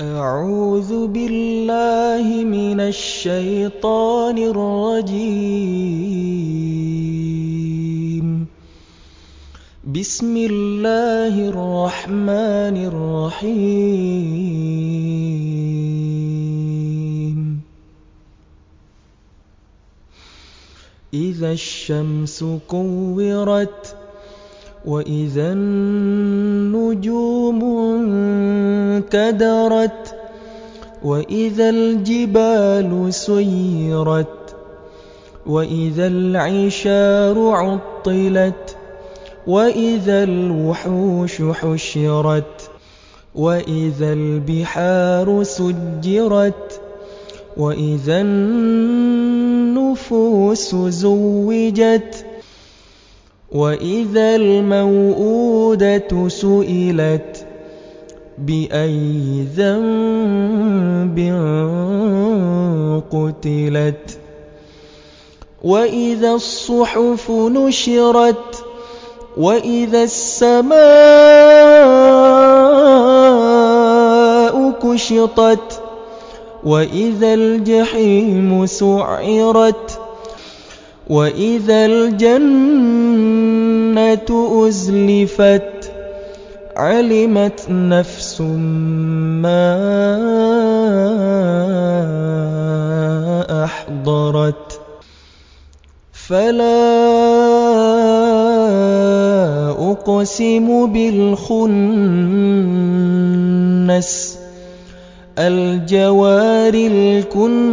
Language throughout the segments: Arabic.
أعوذ بالله من الشيطان الرجيم. بسم الله الرحمن الرحيم. إذا الشمس كورت وإذا النجوم انكدرت وإذا الجبال سيرت وإذا العشار عطلت وإذا الوحوش حشرت وإذا البحار سجرت وإذا النفوس زوجت وإذا الموءودة سئلت بأي ذنب قتلت وإذا الصحف نشرت وإذا السماء كشطت وإذا الجحيم سعرت وإذا الجنة أزلفت علمت نفس ما أحضرت فلا أقسم بالخنس الجوار الكنس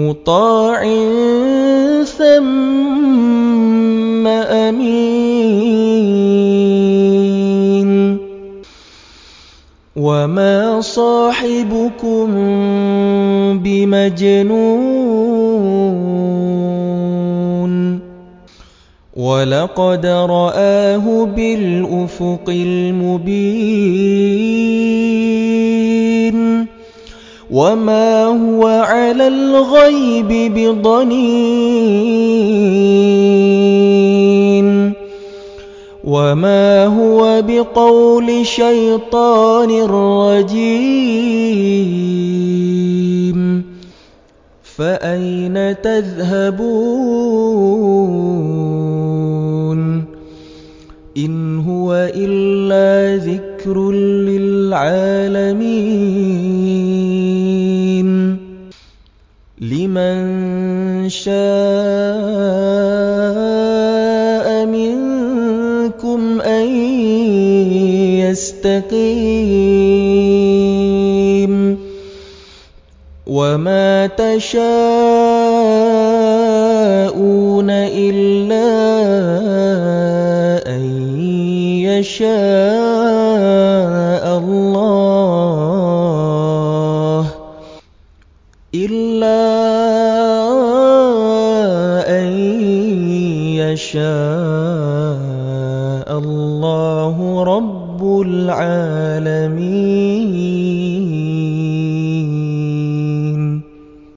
مطاع ثم أمين وما صاحبكم بمجنون ولقد رآه بالأفق المبين وما هو على الغيب بضنين وما هو بقول شيطان رجيم فأين تذهبون إن هو إلا ذكر للعالمين لمن شاء منكم أن يستقيم وما تشاءون إلا أن يشاء إلا أن يشاء الله.